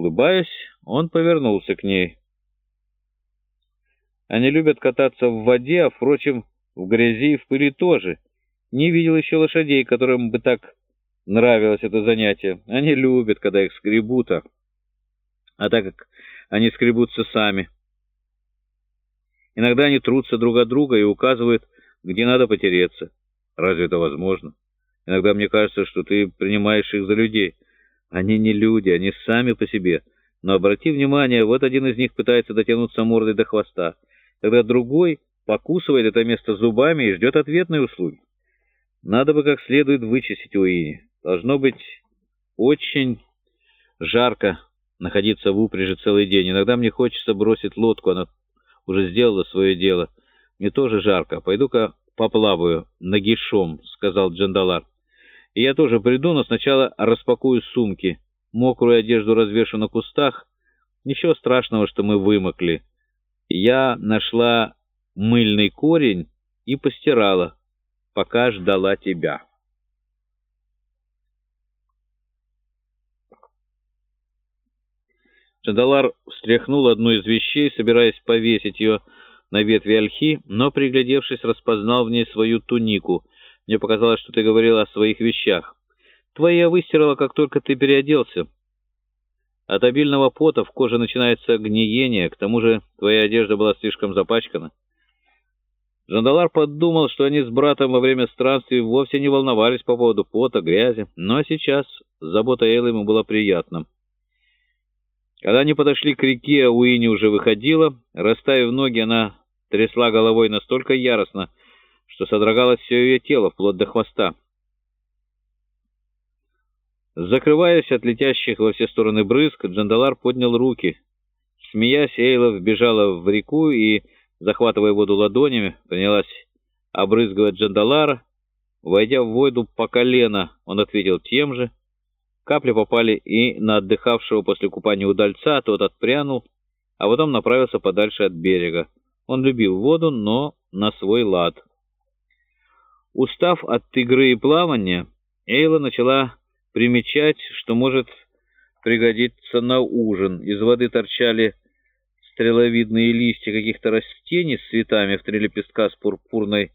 Улыбаясь, он повернулся к ней. Они любят кататься в воде, а, впрочем, в грязи и в пыли тоже. Не видел еще лошадей, которым бы так нравилось это занятие. Они любят, когда их скребут, а, а так как они скребутся сами. Иногда они трутся друг от друга и указывают, где надо потереться. Разве это возможно? Иногда мне кажется, что ты принимаешь их за людей. Они не люди, они сами по себе. Но обрати внимание, вот один из них пытается дотянуться мордой до хвоста. Тогда другой покусывает это место зубами и ждет ответной услуги. Надо бы как следует вычистить Уини. Должно быть очень жарко находиться в упряжи целый день. Иногда мне хочется бросить лодку, она уже сделала свое дело. Мне тоже жарко. Пойду-ка поплаваю нагишом, — сказал Джандалар. И я тоже приду, но сначала распакую сумки. Мокрую одежду развешу на кустах. Ничего страшного, что мы вымокли. Я нашла мыльный корень и постирала, пока ждала тебя. Джандалар встряхнул одну из вещей, собираясь повесить ее на ветви ольхи, но, приглядевшись, распознал в ней свою тунику. Мне показалось, что ты говорил о своих вещах. Твои я выстирала, как только ты переоделся. От обильного пота в коже начинается гниение, к тому же твоя одежда была слишком запачкана. Жандалар подумал, что они с братом во время странствий вовсе не волновались по поводу пота, грязи, но сейчас забота Эйлы ему была приятна. Когда они подошли к реке, Уинни уже выходила. Расставив ноги, она трясла головой настолько яростно, что содрогалось все ее тело, вплоть до хвоста. Закрываясь от летящих во все стороны брызг, Джандалар поднял руки. Смеясь, Эйла вбежала в реку и, захватывая воду ладонями, принялась обрызгивать Джандалара. Войдя в воду по колено, он ответил тем же — Капли попали и на отдыхавшего после купания удальца, тот отпрянул, а потом направился подальше от берега. Он любил воду, но на свой лад. Устав от игры и плавания, Эйла начала примечать, что может пригодиться на ужин. Из воды торчали стреловидные листья каких-то растений с цветами в три лепестка с пурпурной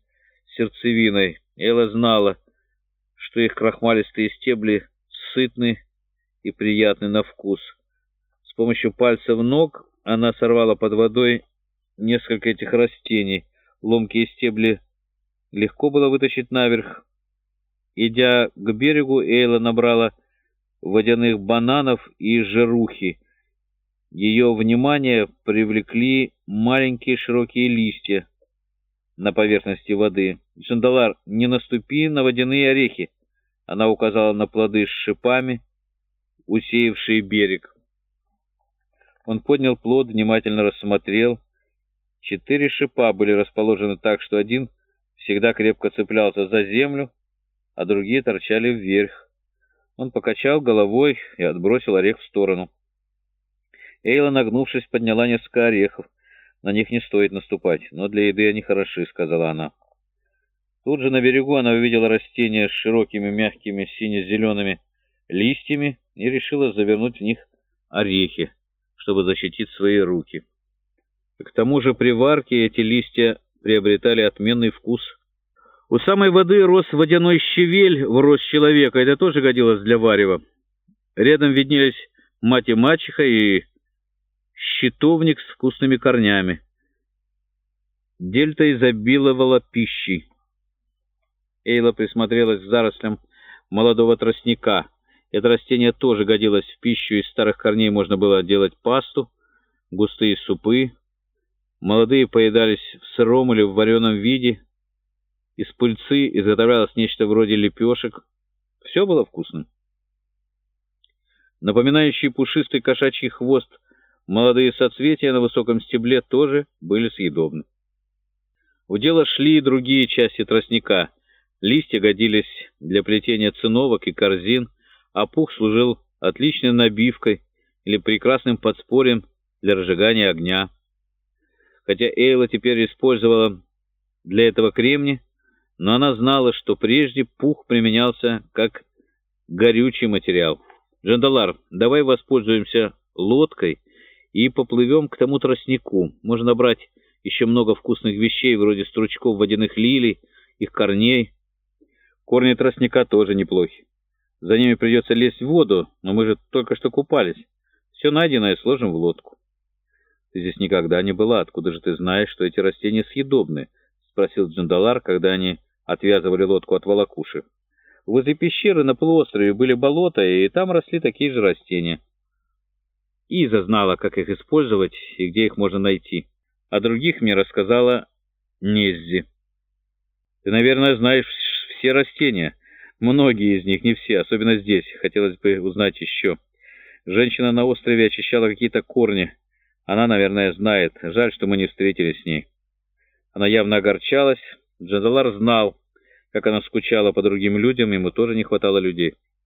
сердцевиной. Эйла знала, что их крахмалистые стебли сытный и приятный на вкус. С помощью пальцев ног она сорвала под водой несколько этих растений. Ломкие стебли легко было вытащить наверх. Идя к берегу, Эйла набрала водяных бананов и жирухи. Ее внимание привлекли маленькие широкие листья на поверхности воды. «Джандалар, не наступи на водяные орехи!» Она указала на плоды с шипами, усеявшие берег. Он поднял плод, внимательно рассмотрел. Четыре шипа были расположены так, что один всегда крепко цеплялся за землю, а другие торчали вверх. Он покачал головой и отбросил орех в сторону. Эйла, нагнувшись, подняла несколько орехов. «На них не стоит наступать, но для еды они хороши», — сказала она. Тут же на берегу она увидела растение с широкими мягкими сине-зелеными листьями и решила завернуть в них орехи, чтобы защитить свои руки. К тому же при варке эти листья приобретали отменный вкус. У самой воды рос водяной щавель в рост человека, это тоже годилось для варева. Рядом виднелись мать и мачеха и щитовник с вкусными корнями. Дельта изобиловала пищей. Эйла присмотрелась к зарослям молодого тростника. Это растение тоже годилось в пищу, из старых корней можно было делать пасту, густые супы. Молодые поедались в сыром или в вареном виде. Из пыльцы изготовлялось нечто вроде лепешек. Все было вкусно. Напоминающий пушистый кошачий хвост молодые соцветия на высоком стебле тоже были съедобны. В дело шли и другие части тростника — Листья годились для плетения циновок и корзин, а пух служил отличной набивкой или прекрасным подспорьем для разжигания огня. Хотя Эйла теперь использовала для этого кремни, но она знала, что прежде пух применялся как горючий материал. «Джандалар, давай воспользуемся лодкой и поплывем к тому тростнику. Можно брать еще много вкусных вещей, вроде стручков водяных лилий, их корней. Корни тростника тоже неплохи. За ними придется лезть в воду, но мы же только что купались. Все найденное сложим в лодку. Ты здесь никогда не была. Откуда же ты знаешь, что эти растения съедобны? Спросил Джандалар, когда они отвязывали лодку от волокуши. Возле пещеры на полуострове были болота, и там росли такие же растения. Иза знала, как их использовать и где их можно найти. О других мне рассказала Неззи. Ты, наверное, знаешь все растения. Многие из них, не все, особенно здесь. Хотелось бы узнать еще. Женщина на острове очищала какие-то корни. Она, наверное, знает. Жаль, что мы не встретились с ней. Она явно огорчалась. Джандалар знал, как она скучала по другим людям, ему тоже не хватало людей.